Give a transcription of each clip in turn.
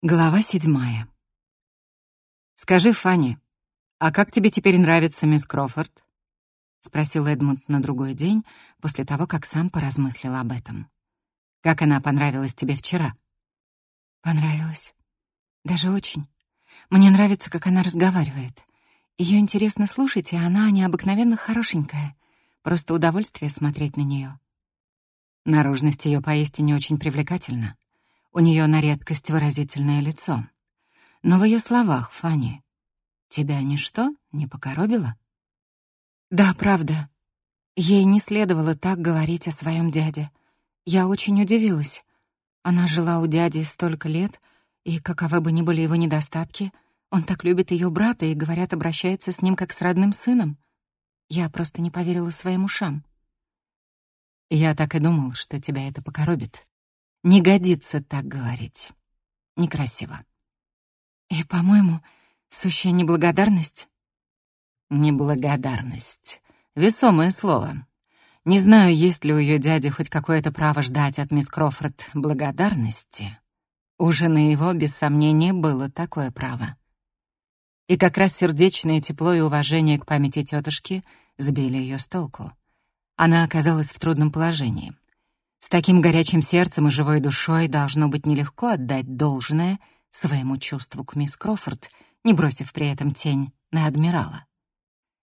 Глава седьмая. «Скажи, Фанни, а как тебе теперь нравится мисс Крофорд?» — спросил Эдмунд на другой день, после того, как сам поразмыслил об этом. «Как она понравилась тебе вчера?» «Понравилась. Даже очень. Мне нравится, как она разговаривает. Ее интересно слушать, и она необыкновенно хорошенькая. Просто удовольствие смотреть на нее. Наружность ее поистине очень привлекательна. У нее на редкость выразительное лицо. Но в ее словах, Фанни, тебя ничто не покоробило? Да, правда. Ей не следовало так говорить о своем дяде. Я очень удивилась. Она жила у дяди столько лет, и каковы бы ни были его недостатки, он так любит ее брата и, говорят, обращается с ним как с родным сыном. Я просто не поверила своим ушам. Я так и думал, что тебя это покоробит. Не годится так говорить. Некрасиво. И, по-моему, сущая неблагодарность. Неблагодарность. Весомое слово. Не знаю, есть ли у ее дяди хоть какое-то право ждать от мисс Крофорд благодарности. У жены его, без сомнения, было такое право. И как раз сердечное тепло и уважение к памяти тетушки сбили ее с толку. Она оказалась в трудном положении — с таким горячим сердцем и живой душой должно быть нелегко отдать должное своему чувству к мисс Крофорд, не бросив при этом тень на адмирала.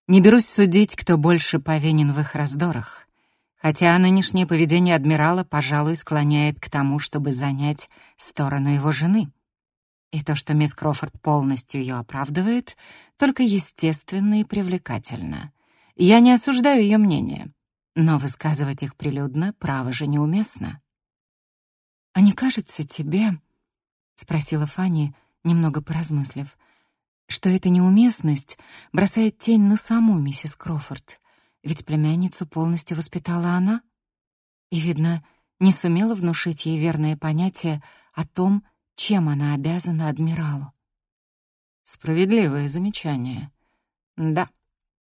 Не берусь судить, кто больше повинен в их раздорах, хотя нынешнее поведение адмирала, пожалуй, склоняет к тому, чтобы занять сторону его жены. И то, что мисс Крофорд полностью ее оправдывает, только естественно и привлекательно. Я не осуждаю ее мнение. Но высказывать их прилюдно право же неуместно. «А не кажется тебе, — спросила Фанни, немного поразмыслив, — что эта неуместность бросает тень на саму миссис Крофорд, ведь племянницу полностью воспитала она? И, видно, не сумела внушить ей верное понятие о том, чем она обязана адмиралу. Справедливое замечание. Да,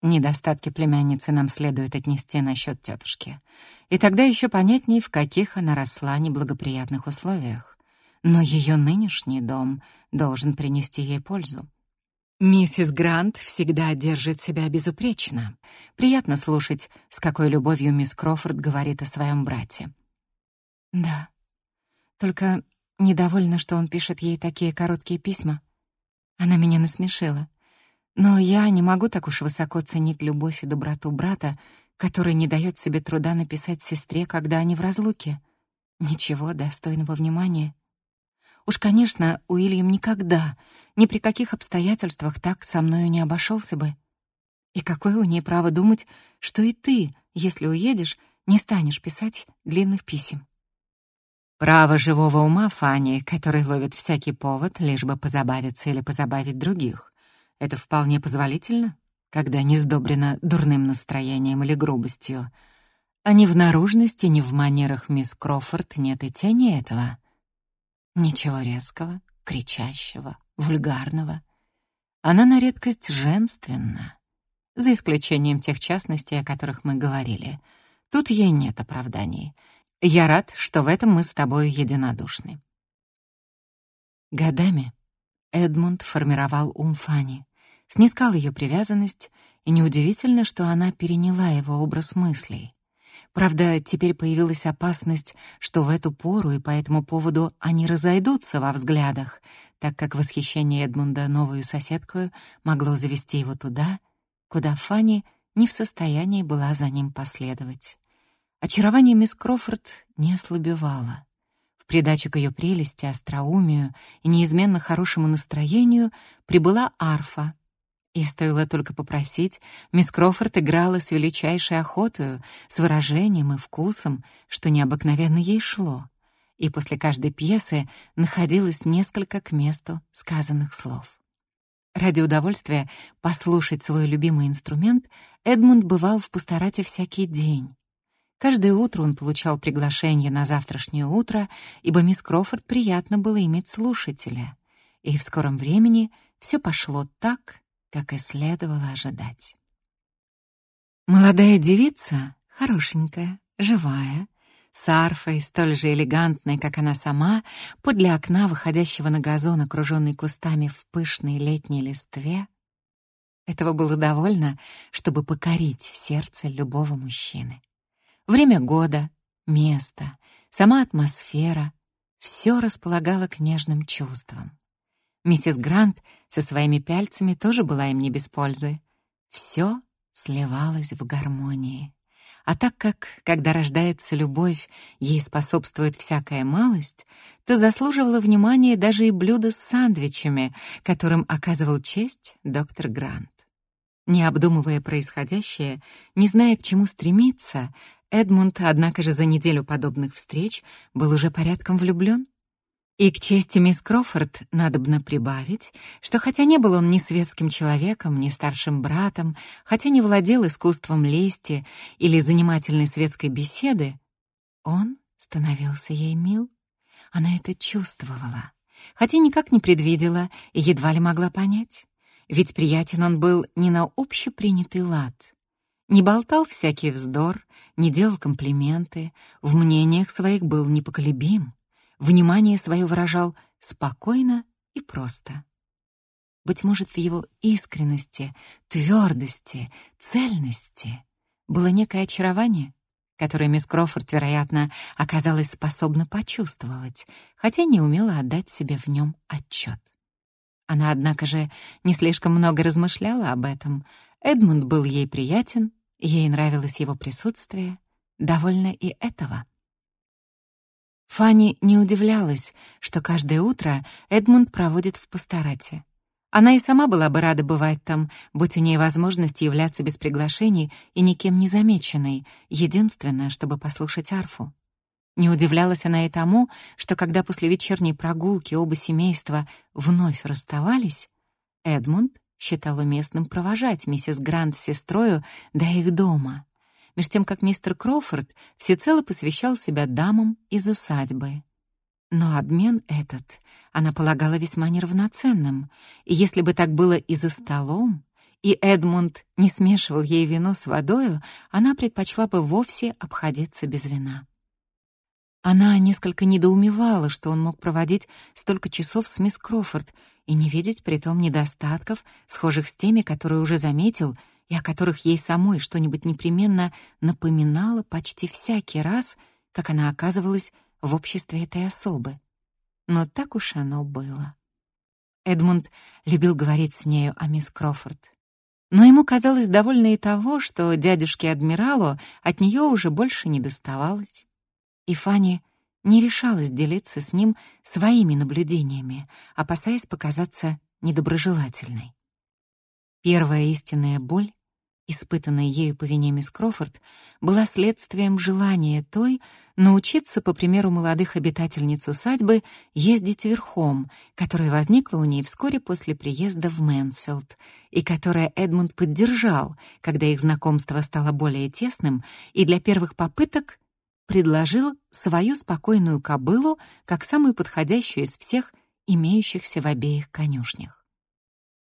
Недостатки племянницы нам следует отнести насчет тетушки. И тогда еще понятнее, в каких она росла неблагоприятных условиях. Но ее нынешний дом должен принести ей пользу. Миссис Грант всегда держит себя безупречно. Приятно слушать, с какой любовью мисс Крофорд говорит о своем брате. Да, только недовольна, что он пишет ей такие короткие письма. Она меня насмешила. Но я не могу так уж высоко ценить любовь и доброту брата, который не дает себе труда написать сестре, когда они в разлуке. Ничего достойного внимания. Уж, конечно, Уильям никогда, ни при каких обстоятельствах так со мною не обошелся бы. И какое у ней право думать, что и ты, если уедешь, не станешь писать длинных писем? Право живого ума Фани, который ловит всякий повод, лишь бы позабавиться или позабавить других. Это вполне позволительно, когда не сдобрено дурным настроением или грубостью. А ни в наружности, ни в манерах мисс Крофорд нет и тени этого. Ничего резкого, кричащего, вульгарного. Она на редкость женственна, за исключением тех частностей, о которых мы говорили. Тут ей нет оправданий. Я рад, что в этом мы с тобой единодушны. Годами Эдмунд формировал ум Фани снискал ее привязанность, и неудивительно, что она переняла его образ мыслей. Правда, теперь появилась опасность, что в эту пору и по этому поводу они разойдутся во взглядах, так как восхищение Эдмунда новую соседкою могло завести его туда, куда Фанни не в состоянии была за ним последовать. Очарование мисс Крофорд не ослабевало. В придачу к ее прелести, остроумию и неизменно хорошему настроению прибыла арфа, и стоило только попросить, мисс Крофорд играла с величайшей охотою, с выражением и вкусом, что необыкновенно ей шло. И после каждой пьесы находилось несколько к месту сказанных слов. Ради удовольствия послушать свой любимый инструмент Эдмунд бывал в пасторате всякий день. Каждое утро он получал приглашение на завтрашнее утро, ибо мисс Крофорд приятно было иметь слушателя. И в скором времени все пошло так, как и следовало ожидать. Молодая девица, хорошенькая, живая, с арфой, столь же элегантной, как она сама, подле окна, выходящего на газон, окруженный кустами в пышной летней листве. Этого было довольно, чтобы покорить сердце любого мужчины. Время года, место, сама атмосфера — все располагало к нежным чувствам. Миссис Грант со своими пяльцами тоже была им не без пользы. Все сливалось в гармонии. А так как, когда рождается любовь, ей способствует всякая малость, то заслуживало внимания даже и блюдо с сандвичами, которым оказывал честь доктор Грант. Не обдумывая происходящее, не зная, к чему стремиться, Эдмунд, однако же за неделю подобных встреч, был уже порядком влюблен. И к чести мисс Крофорд надобно прибавить, что хотя не был он ни светским человеком, ни старшим братом, хотя не владел искусством лести или занимательной светской беседы, он становился ей мил. Она это чувствовала, хотя никак не предвидела и едва ли могла понять. Ведь приятен он был не на общепринятый лад. Не болтал всякий вздор, не делал комплименты, в мнениях своих был непоколебим внимание свое выражал спокойно и просто. Быть может, в его искренности, твердости, цельности было некое очарование, которое мисс Крофорд, вероятно, оказалась способна почувствовать, хотя не умела отдать себе в нем отчет. Она, однако же, не слишком много размышляла об этом. Эдмунд был ей приятен, ей нравилось его присутствие. Довольно и этого. Фанни не удивлялась, что каждое утро Эдмунд проводит в пасторате. Она и сама была бы рада бывать там, будь у ней возможность являться без приглашений и никем не замеченной, единственное, чтобы послушать арфу. Не удивлялась она и тому, что когда после вечерней прогулки оба семейства вновь расставались, Эдмунд считал уместным провожать миссис Грант с сестрою до их дома меж тем как мистер Кроуфорд всецело посвящал себя дамам из усадьбы. Но обмен этот она полагала весьма неравноценным, и если бы так было и за столом, и Эдмунд не смешивал ей вино с водою, она предпочла бы вовсе обходиться без вина. Она несколько недоумевала, что он мог проводить столько часов с мисс Крофорд и не видеть при том недостатков, схожих с теми, которые уже заметил — и о которых ей самой что-нибудь непременно напоминало почти всякий раз, как она оказывалась в обществе этой особы. Но так уж оно было. Эдмунд любил говорить с нею о мисс Крофорд. Но ему казалось довольно и того, что дядюшке-адмиралу от нее уже больше не доставалось. И Фанни не решалась делиться с ним своими наблюдениями, опасаясь показаться недоброжелательной. Первая истинная боль, испытанная ею по вине мисс Крофорд, была следствием желания той научиться, по примеру молодых обитательниц усадьбы, ездить верхом, которое возникло у ней вскоре после приезда в Мэнсфилд, и которое Эдмунд поддержал, когда их знакомство стало более тесным, и для первых попыток предложил свою спокойную кобылу как самую подходящую из всех имеющихся в обеих конюшнях.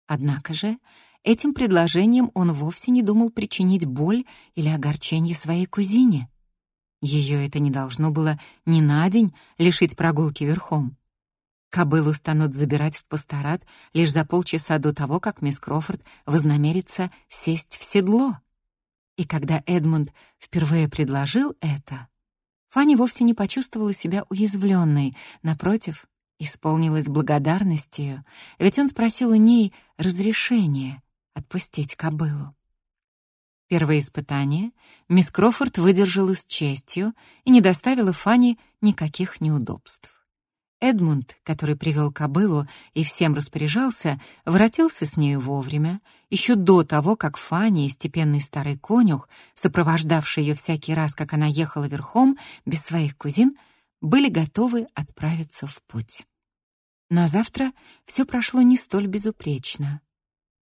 Однако же Этим предложением он вовсе не думал причинить боль или огорчение своей кузине. Ее это не должно было ни на день лишить прогулки верхом. Кобылу станут забирать в пасторат лишь за полчаса до того, как мисс Крофорд вознамерится сесть в седло. И когда Эдмунд впервые предложил это, Фанни вовсе не почувствовала себя уязвленной, напротив, исполнилась благодарностью, ведь он спросил у ней разрешения отпустить кобылу. Первое испытание мисс Крофорд выдержала с честью и не доставила Фанни никаких неудобств. Эдмунд, который привел кобылу и всем распоряжался, воротился с нею вовремя, еще до того, как Фанни степенный старый конюх, сопровождавший ее всякий раз, как она ехала верхом, без своих кузин, были готовы отправиться в путь. На завтра все прошло не столь безупречно.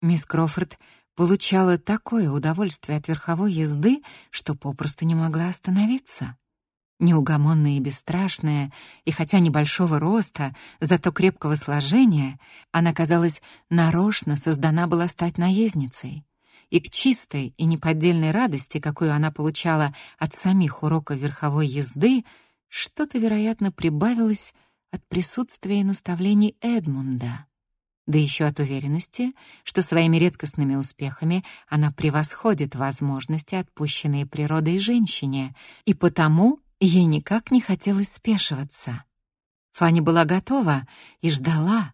Мисс Крофорд получала такое удовольствие от верховой езды, что попросту не могла остановиться. Неугомонная и бесстрашная, и хотя небольшого роста, зато крепкого сложения, она, казалось, нарочно создана была стать наездницей. и к чистой и неподдельной радости, какую она получала от самих уроков верховой езды, что-то, вероятно, прибавилось от присутствия и наставлений Эдмунда. Да еще от уверенности, что своими редкостными успехами она превосходит возможности, отпущенные природой женщине, и потому ей никак не хотелось спешиваться. Фанни была готова и ждала,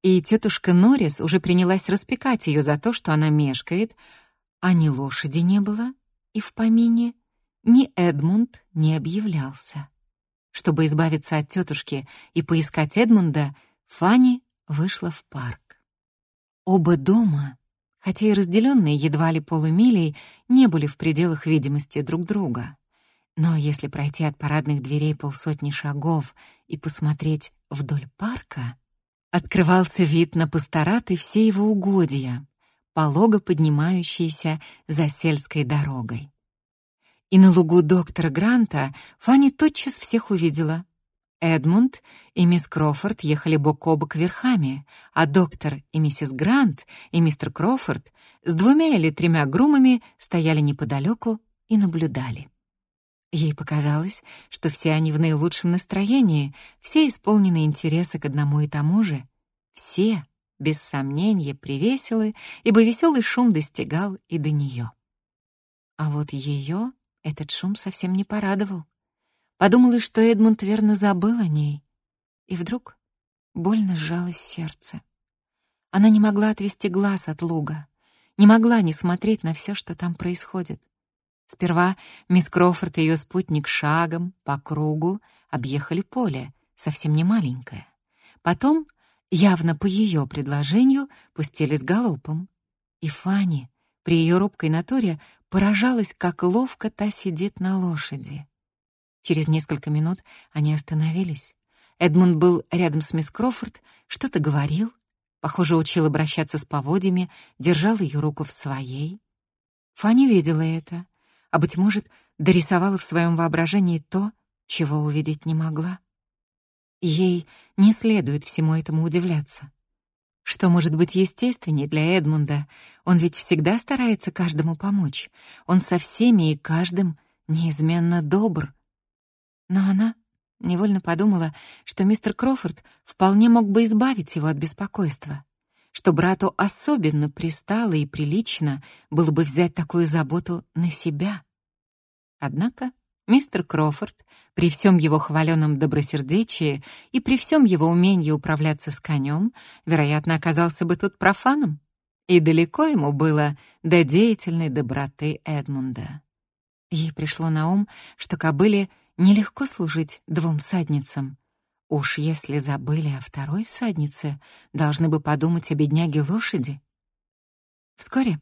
и тетушка Норрис уже принялась распекать ее за то, что она мешкает, а ни лошади не было и в помине, ни Эдмунд не объявлялся. Чтобы избавиться от тетушки и поискать Эдмунда, Фанни вышла в парк. Оба дома, хотя и разделенные едва ли полумилей, не были в пределах видимости друг друга. Но если пройти от парадных дверей полсотни шагов и посмотреть вдоль парка, открывался вид на пасторат и все его угодья, полого поднимающиеся за сельской дорогой. И на лугу доктора Гранта Фанни тотчас всех увидела. Эдмунд и мисс Крофорд ехали бок о бок верхами, а доктор и миссис Грант и мистер Крофорд с двумя или тремя грумами стояли неподалеку и наблюдали. Ей показалось, что все они в наилучшем настроении, все исполнены интереса к одному и тому же. Все, без сомнения, привеселы, ибо веселый шум достигал и до нее. А вот ее этот шум совсем не порадовал. Подумалось, что Эдмунд верно забыл о ней. И вдруг больно сжалось сердце. Она не могла отвести глаз от луга, не могла не смотреть на все, что там происходит. Сперва мисс Крофорд и ее спутник шагом по кругу объехали поле, совсем не маленькое. Потом, явно по ее предложению, пустились галопом. И Фанни при ее робкой натуре поражалась, как ловко та сидит на лошади. Через несколько минут они остановились. Эдмунд был рядом с мисс Крофорд, что-то говорил, похоже, учил обращаться с поводьями, держал ее руку в своей. Фанни видела это а, быть может, дорисовала в своем воображении то, чего увидеть не могла. Ей не следует всему этому удивляться. Что может быть естественнее для Эдмунда? Он ведь всегда старается каждому помочь. Он со всеми и каждым неизменно добр. Но она невольно подумала, что мистер Крофорд вполне мог бы избавить его от беспокойства, что брату особенно пристало и прилично было бы взять такую заботу на себя. Однако мистер Крофорд, при всем его хваленном добросердечии и при всем его умении управляться с конем, вероятно, оказался бы тут профаном. И далеко ему было до деятельной доброты Эдмунда. Ей пришло на ум, что кобыле нелегко служить двум всадницам. Уж если забыли о второй всаднице, должны бы подумать о бедняге лошади. Вскоре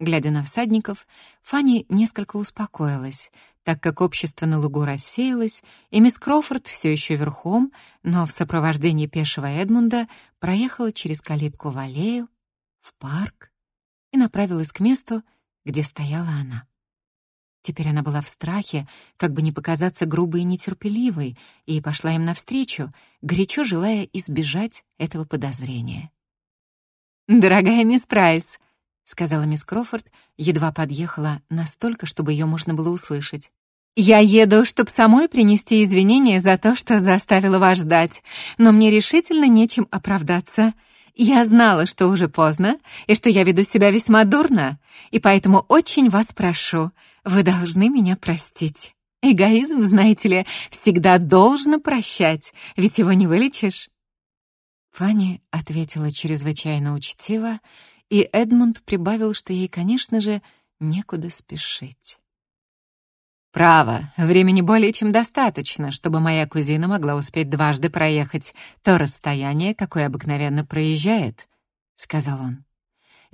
Глядя на всадников, Фанни несколько успокоилась, так как общество на лугу рассеялось, и мисс Кроуфорд все еще верхом, но в сопровождении пешего Эдмунда проехала через калитку в аллею, в парк и направилась к месту, где стояла она. Теперь она была в страхе, как бы не показаться грубой и нетерпеливой, и пошла им навстречу, горячо желая избежать этого подозрения. «Дорогая мисс Прайс», — сказала мисс Крофорд, едва подъехала настолько, чтобы ее можно было услышать. «Я еду, чтобы самой принести извинения за то, что заставила вас ждать, но мне решительно нечем оправдаться. Я знала, что уже поздно, и что я веду себя весьма дурно, и поэтому очень вас прошу, вы должны меня простить. Эгоизм, знаете ли, всегда должно прощать, ведь его не вылечишь». Фанни ответила чрезвычайно учтиво и Эдмунд прибавил, что ей, конечно же, некуда спешить. «Право, времени более чем достаточно, чтобы моя кузина могла успеть дважды проехать то расстояние, какое обыкновенно проезжает», — сказал он.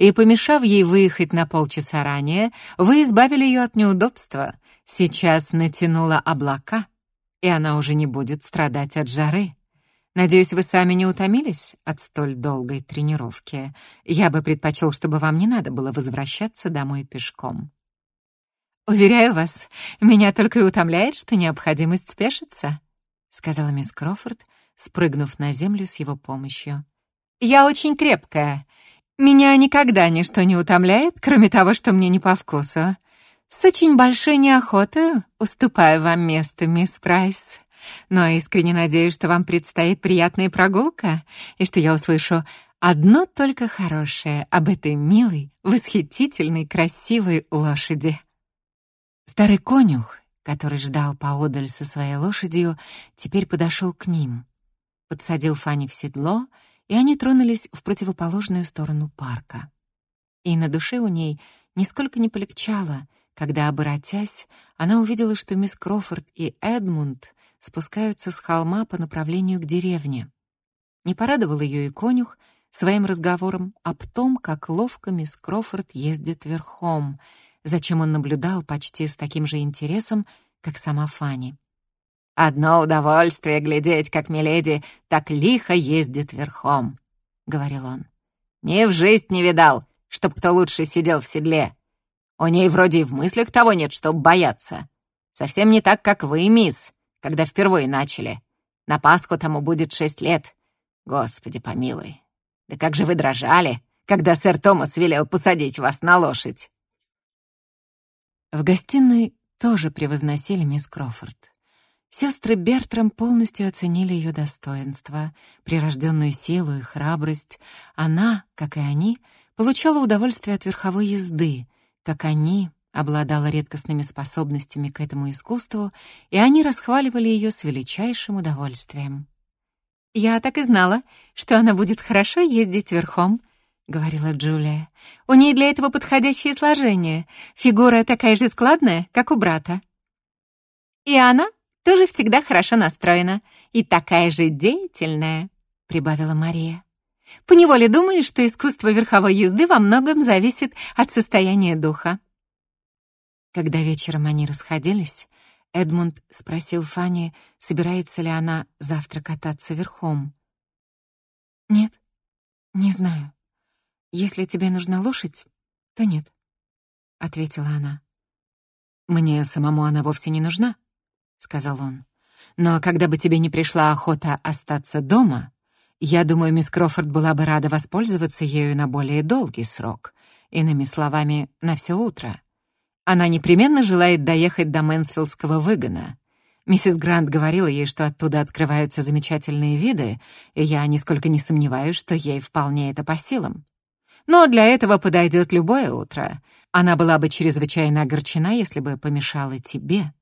«И, помешав ей выехать на полчаса ранее, вы избавили ее от неудобства. Сейчас натянула облака, и она уже не будет страдать от жары». Надеюсь, вы сами не утомились от столь долгой тренировки. Я бы предпочел, чтобы вам не надо было возвращаться домой пешком. Уверяю вас, меня только и утомляет, что необходимость спешиться, сказала мисс Крофорд, спрыгнув на землю с его помощью. Я очень крепкая. Меня никогда ничто не утомляет, кроме того, что мне не по вкусу. С очень большой неохотой уступаю вам место, мисс Прайс. Но искренне надеюсь, что вам предстоит приятная прогулка, и что я услышу одно только хорошее об этой милой, восхитительной, красивой лошади. Старый конюх, который ждал поодаль со своей лошадью, теперь подошел к ним, подсадил Фанни в седло — и они тронулись в противоположную сторону парка. И на душе у ней нисколько не полегчало, когда, оборотясь, она увидела, что мисс Крофорд и Эдмунд спускаются с холма по направлению к деревне. Не порадовал ее и конюх своим разговором об том, как ловко мисс Крофорд ездит верхом, зачем он наблюдал почти с таким же интересом, как сама Фанни. «Одно удовольствие глядеть, как Миледи так лихо ездит верхом», — говорил он. «Ни в жизнь не видал, чтоб кто лучше сидел в седле. У ней вроде и в мыслях того нет, чтоб бояться. Совсем не так, как вы, мисс, когда впервые начали. На Пасху тому будет шесть лет. Господи помилуй. Да как же вы дрожали, когда сэр Томас велел посадить вас на лошадь!» В гостиной тоже превозносили мисс Крофорд. Сестры Бертрам полностью оценили ее достоинства, прирожденную силу и храбрость. Она, как и они, получала удовольствие от верховой езды, как они обладала редкостными способностями к этому искусству, и они расхваливали ее с величайшим удовольствием. «Я так и знала, что она будет хорошо ездить верхом», — говорила Джулия. «У ней для этого подходящее сложение. Фигура такая же складная, как у брата». «И она тоже всегда хорошо настроена и такая же деятельная», — прибавила Мария. «Поневоле думаешь, что искусство верховой езды во многом зависит от состояния духа». Когда вечером они расходились, Эдмунд спросил Фанни, собирается ли она завтра кататься верхом. «Нет, не знаю. Если тебе нужна лошадь, то нет», — ответила она. «Мне самому она вовсе не нужна», сказал он. «Но когда бы тебе не пришла охота остаться дома, я думаю, мисс Крофорд была бы рада воспользоваться ею на более долгий срок, иными словами, на все утро. Она непременно желает доехать до Мэнсфилдского выгона. Миссис Грант говорила ей, что оттуда открываются замечательные виды, и я нисколько не сомневаюсь, что ей вполне это по силам. Но для этого подойдет любое утро. Она была бы чрезвычайно огорчена, если бы помешала тебе.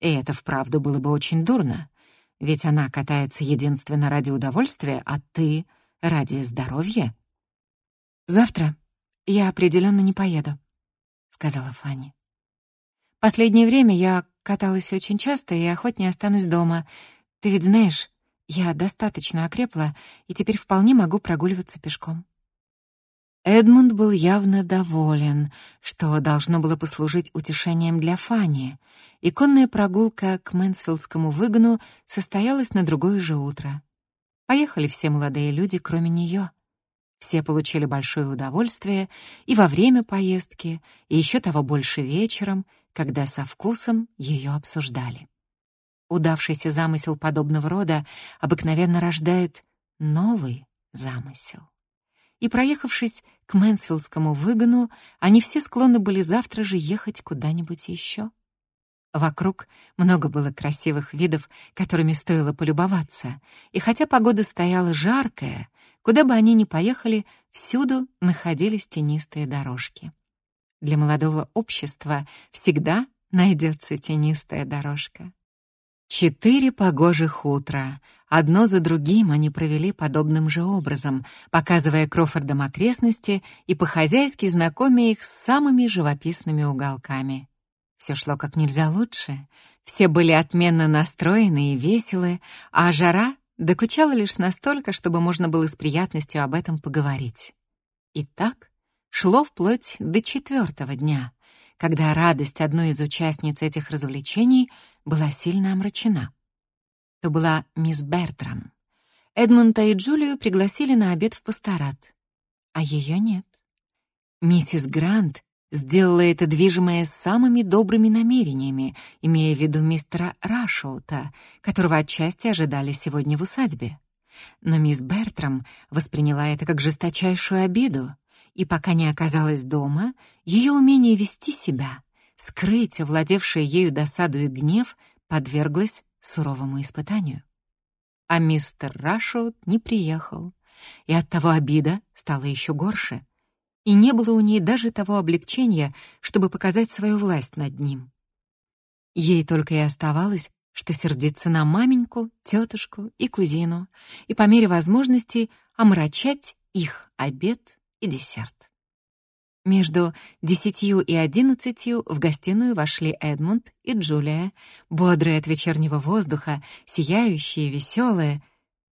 И это вправду было бы очень дурно, ведь она катается единственно ради удовольствия, а ты — ради здоровья. «Завтра я определенно не поеду», — сказала Фанни. «Последнее время я каталась очень часто и охотнее останусь дома. Ты ведь знаешь, я достаточно окрепла и теперь вполне могу прогуливаться пешком». Эдмунд был явно доволен, что должно было послужить утешением для Фани, и конная прогулка к Мэнсфилдскому выгону состоялась на другое же утро. Поехали все молодые люди, кроме нее. Все получили большое удовольствие и во время поездки, и еще того больше вечером, когда со вкусом ее обсуждали. Удавшийся замысел подобного рода обыкновенно рождает новый замысел и, проехавшись к Мэнсфилдскому выгону, они все склонны были завтра же ехать куда-нибудь еще. Вокруг много было красивых видов, которыми стоило полюбоваться, и хотя погода стояла жаркая, куда бы они ни поехали, всюду находились тенистые дорожки. Для молодого общества всегда найдется тенистая дорожка. Четыре погожих утра. Одно за другим они провели подобным же образом, показывая Крофордам окрестности и по-хозяйски знакомя их с самыми живописными уголками. Все шло как нельзя лучше. Все были отменно настроены и веселы, а жара докучала лишь настолько, чтобы можно было с приятностью об этом поговорить. И так шло вплоть до четвертого дня — когда радость одной из участниц этих развлечений была сильно омрачена. То была мисс Бертрам. Эдмунда и Джулию пригласили на обед в пасторат, а ее нет. Миссис Грант сделала это движимое самыми добрыми намерениями, имея в виду мистера Рашоута, которого отчасти ожидали сегодня в усадьбе. Но мисс Бертрам восприняла это как жесточайшую обиду, И пока не оказалась дома, ее умение вести себя, скрыть овладевшее ею досаду и гнев, подверглось суровому испытанию. А мистер Рашут не приехал, и оттого обида стала еще горше, и не было у ней даже того облегчения, чтобы показать свою власть над ним. Ей только и оставалось, что сердиться на маменьку, тетушку и кузину, и по мере возможности омрачать их обед и десерт. Между десятью и одиннадцатью в гостиную вошли Эдмунд и Джулия, бодрые от вечернего воздуха, сияющие, веселые,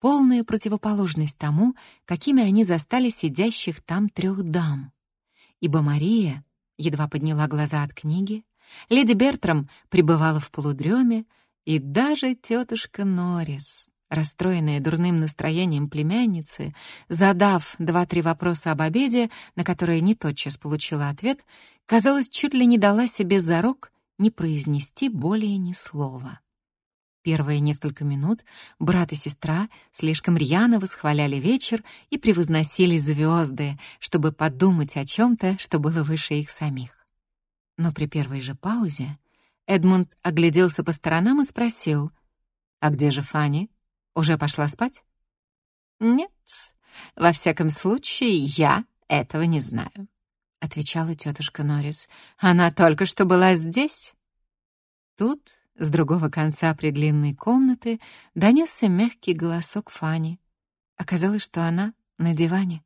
полная противоположность тому, какими они застали сидящих там трех дам. Ибо Мария едва подняла глаза от книги, леди Бертрам пребывала в полудреме, и даже тетушка Норрис, расстроенная дурным настроением племянницы, задав два-три вопроса об обеде, на которые не тотчас получила ответ, казалось, чуть ли не дала себе зарок не произнести более ни слова. Первые несколько минут брат и сестра слишком рьяно восхваляли вечер и превозносили звезды, чтобы подумать о чем-то, что было выше их самих. Но при первой же паузе Эдмунд огляделся по сторонам и спросил, «А где же Фанни? Уже пошла спать?» «Нет, во всяком случае, я этого не знаю», — отвечала тетушка Норрис. «Она только что была здесь». Тут с другого конца предлинной комнаты донесся мягкий голосок Фани. Оказалось, что она на диване.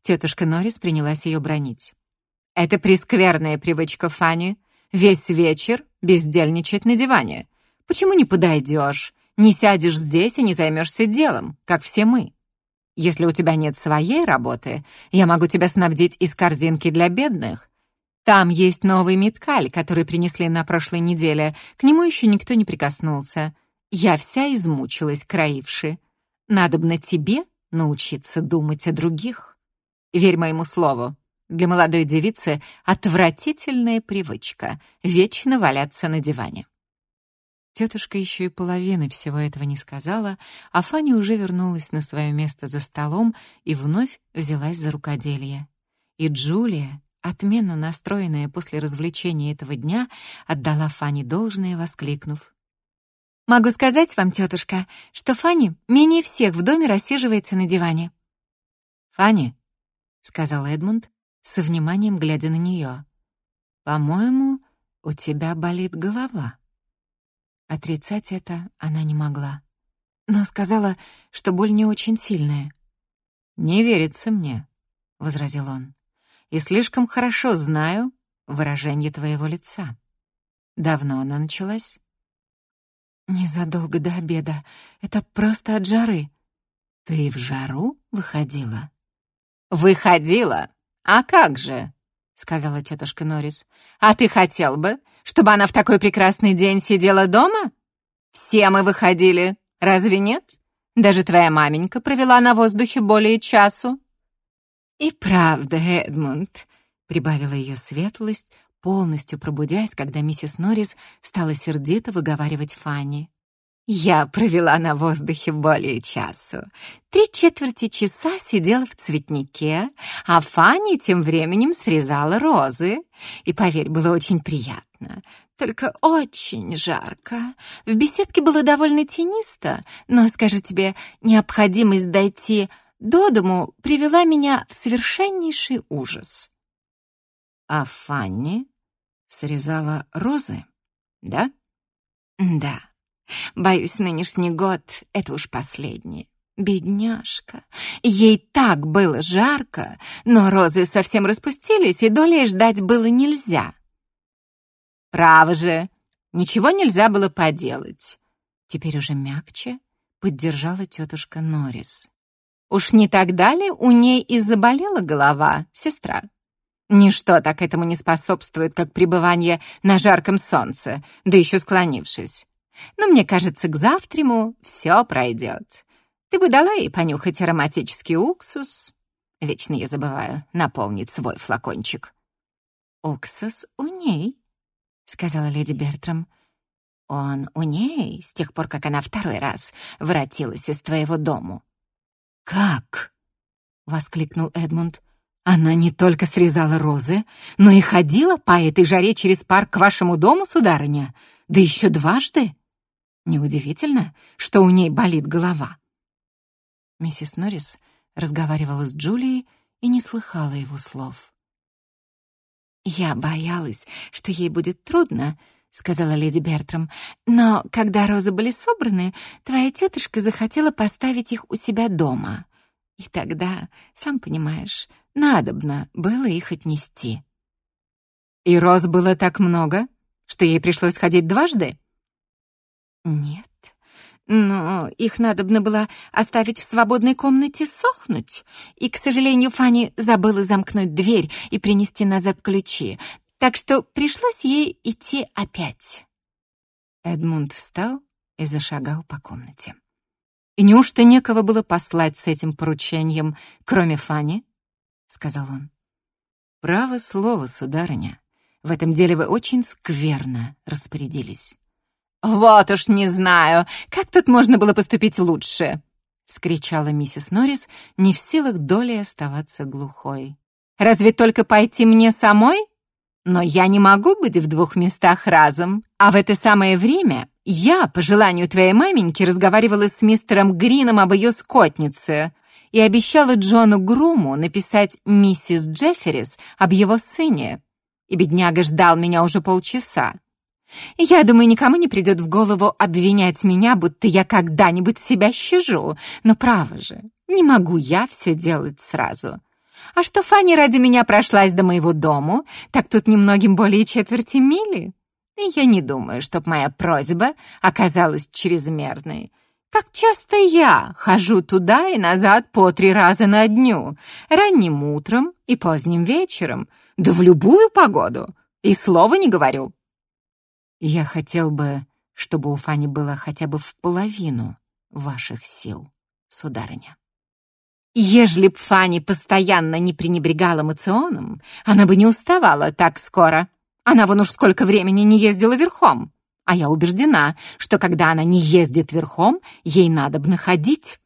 Тетушка Норрис принялась ее бронить. «Это прескверная привычка Фани. Весь вечер бездельничать на диване. Почему не подойдешь, не сядешь здесь и не займешься делом, как все мы? Если у тебя нет своей работы, я могу тебя снабдить из корзинки для бедных. Там есть новый меткаль, который принесли на прошлой неделе. К нему еще никто не прикоснулся. Я вся измучилась, краивши. Надобно тебе научиться думать о других. Верь моему слову. Для молодой девицы отвратительная привычка — вечно валяться на диване. Тетушка еще и половины всего этого не сказала, а Фаня уже вернулась на свое место за столом и вновь взялась за рукоделие. И Джулия, отменно настроенная после развлечения этого дня, отдала Фане должное, воскликнув. «Могу сказать вам, тетушка, что Фанни менее всех в доме рассиживается на диване». «Фанни», — сказал Эдмунд, со вниманием глядя на нее, «по-моему, у тебя болит голова». Отрицать это она не могла, но сказала, что боль не очень сильная. «Не верится мне», — возразил он и слишком хорошо знаю выражение твоего лица. Давно она началась? Незадолго до обеда. Это просто от жары. Ты в жару выходила? Выходила? А как же? сказала тетушка Норрис. А ты хотел бы, чтобы она в такой прекрасный день сидела дома? Все мы выходили, разве нет? Даже твоя маменька провела на воздухе более часу. «И правда, Эдмунд», — прибавила ее светлость, полностью пробудясь, когда миссис Норрис стала сердито выговаривать Фанни. «Я провела на воздухе более часу. Три четверти часа сидела в цветнике, а Фанни тем временем срезала розы. И, поверь, было очень приятно, только очень жарко. В беседке было довольно тенисто, но, скажу тебе, необходимость дойти до дому привела меня в совершеннейший ужас. А Фанни срезала розы, да? Да. Боюсь, нынешний год — это уж последний. Бедняжка. Ей так было жарко, но розы совсем распустились, и долей ждать было нельзя. Право же, ничего нельзя было поделать. Теперь уже мягче поддержала тетушка Норрис. Уж не так далее у ней и заболела голова, сестра. Ничто так этому не способствует, как пребывание на жарком солнце, да еще склонившись. Но мне кажется, к завтраму все пройдет. Ты бы дала ей понюхать ароматический уксус. Вечно я забываю наполнить свой флакончик. «Уксус у ней», — сказала леди Бертрам. «Он у ней с тех пор, как она второй раз воротилась из твоего дому». «Как?» — воскликнул Эдмунд. Она не только срезала розы, но и ходила по этой жаре через парк к вашему дому, сударыня, да еще дважды. Неудивительно, что у ней болит голова. Миссис Норрис разговаривала с Джулией и не слыхала его слов. «Я боялась, что ей будет трудно», — сказала леди Бертрам. «Но когда розы были собраны, твоя тетушка захотела поставить их у себя дома. И тогда, сам понимаешь, надобно было их отнести». «И роз было так много, что ей пришлось ходить дважды?» «Нет, но их надобно было оставить в свободной комнате сохнуть. И, к сожалению, Фанни забыла замкнуть дверь и принести назад ключи, так что пришлось ей идти опять. Эдмунд встал и зашагал по комнате. «И неужто некого было послать с этим поручением, кроме Фани?» — сказал он. «Право слово, сударыня. В этом деле вы очень скверно распорядились». «Вот уж не знаю, как тут можно было поступить лучше!» — вскричала миссис Норрис, не в силах долей оставаться глухой. «Разве только пойти мне самой? Но я не могу быть в двух местах разом, а в это самое время я, по желанию твоей маменьки, разговаривала с мистером Грином об ее скотнице и обещала Джону Груму написать миссис Джефферис об его сыне. И бедняга ждал меня уже полчаса. Я думаю, никому не придет в голову обвинять меня, будто я когда-нибудь себя щажу. Но право же, не могу я все делать сразу. А что Фанни ради меня прошлась до моего дому, так тут немногим более четверти мили. И я не думаю, чтоб моя просьба оказалась чрезмерной. Как часто я хожу туда и назад по три раза на дню, ранним утром и поздним вечером, да в любую погоду, и слова не говорю. Я хотел бы, чтобы у Фани было хотя бы в половину ваших сил, сударыня. Ежели б Фани постоянно не пренебрегала мационом, она бы не уставала так скоро. Она вон уж сколько времени не ездила верхом. А я убеждена, что когда она не ездит верхом, ей надо бы находить.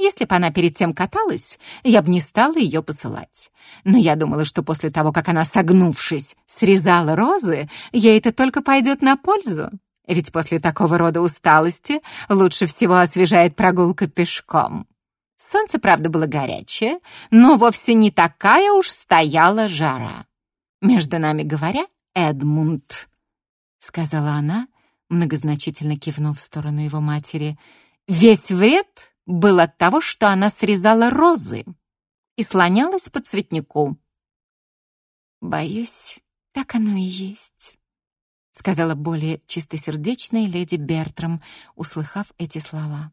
Если бы она перед тем каталась, я бы не стала ее посылать. Но я думала, что после того, как она, согнувшись, срезала розы, ей это только пойдет на пользу. Ведь после такого рода усталости лучше всего освежает прогулка пешком. Солнце, правда, было горячее, но вовсе не такая уж стояла жара. Между нами говоря, Эдмунд, — сказала она, многозначительно кивнув в сторону его матери, — весь вред был от того, что она срезала розы и слонялась по цветнику. «Боюсь, так оно и есть», — сказала более чистосердечная леди Бертрам, услыхав эти слова.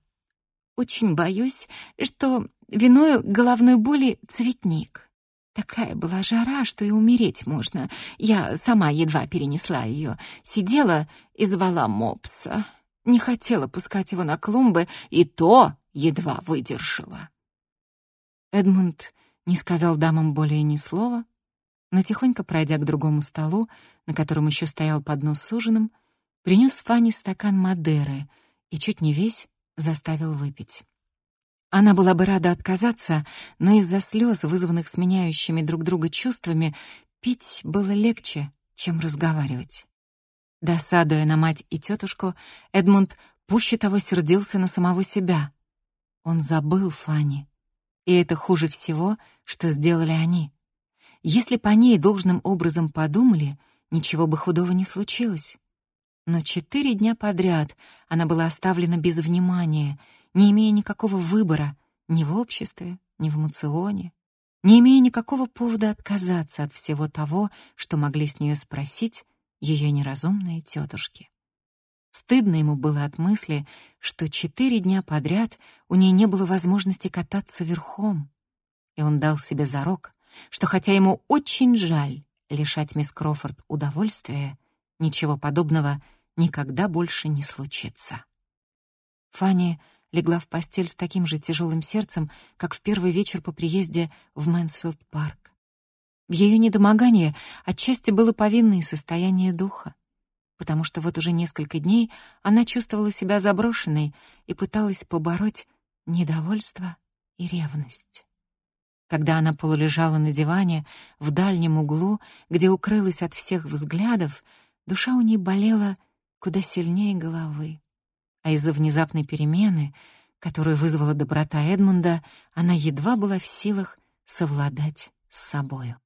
«Очень боюсь, что виною головной боли цветник. Такая была жара, что и умереть можно. Я сама едва перенесла ее. Сидела и звала мопса. Не хотела пускать его на клумбы, и то едва выдержала. Эдмунд не сказал дамам более ни слова, но тихонько пройдя к другому столу, на котором еще стоял поднос с ужином, принес Фанни стакан Мадеры и чуть не весь заставил выпить. Она была бы рада отказаться, но из-за слез, вызванных сменяющими друг друга чувствами, пить было легче, чем разговаривать. Досадуя на мать и тетушку, Эдмунд пуще того сердился на самого себя. Он забыл Фанни. И это хуже всего, что сделали они. Если по ней должным образом подумали, ничего бы худого не случилось. Но четыре дня подряд она была оставлена без внимания, не имея никакого выбора ни в обществе, ни в мационе, не имея никакого повода отказаться от всего того, что могли с нее спросить ее неразумные тетушки. Стыдно ему было от мысли, что четыре дня подряд у нее не было возможности кататься верхом. И он дал себе зарок, что хотя ему очень жаль лишать мисс Крофорд удовольствия, ничего подобного никогда больше не случится. Фанни легла в постель с таким же тяжелым сердцем, как в первый вечер по приезде в Мэнсфилд-парк. В ее недомогании отчасти было повинное состояние духа потому что вот уже несколько дней она чувствовала себя заброшенной и пыталась побороть недовольство и ревность. Когда она полулежала на диване в дальнем углу, где укрылась от всех взглядов, душа у ней болела куда сильнее головы. А из-за внезапной перемены, которую вызвала доброта Эдмунда, она едва была в силах совладать с собою.